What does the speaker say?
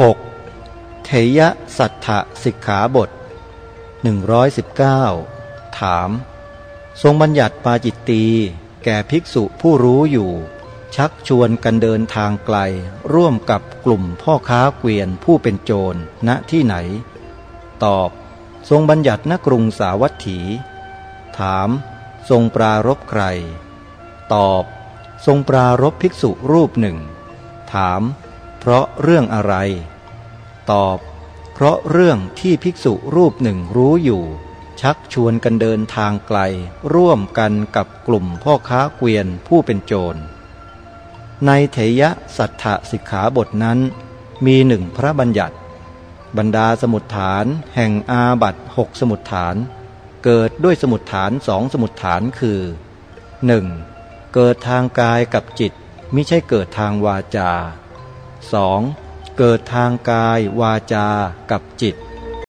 6. เทยะสัทธสิกขาบท 119 ถาม ทรงบัญญัติปาจิตตีแก่ภิกษุผู้รู้อยู่ ชักชวนกันเดินทางไกล ร่วมกับกลุ่มพ่อค้าเกวียนผู้เป็นโจรณที่ไหน ตอบ ทรงบัญญัติณกรุงสาวัตถี ถาม ทรงปรารบใคร ตอบ ทรงปรารบภิกษุรูปหนึ่ง ถาม เพราะเรื่องอะไร ตอบ เพราะเรื่องที่ภิกษุรูปหนึ่งรู้อยู่ ชักชวนกันเดินทางไกล ร่วมกันกับกลุ่มพ่อค้าเกวียนผู้เป็นโจร ในเถยะสัทธสิกขาบทนั้น มีหนึ่งพระบัญญัติ บรรดาสมุดฐานแห่งอาบัตหกสมุดฐาน เกิดด้วยสมุดฐานสองสมุดฐานคือ 1. เกิดทางกายกับจิต มิใช่เกิดทางวาจา 2. เกิดทางกายวาจากับจิต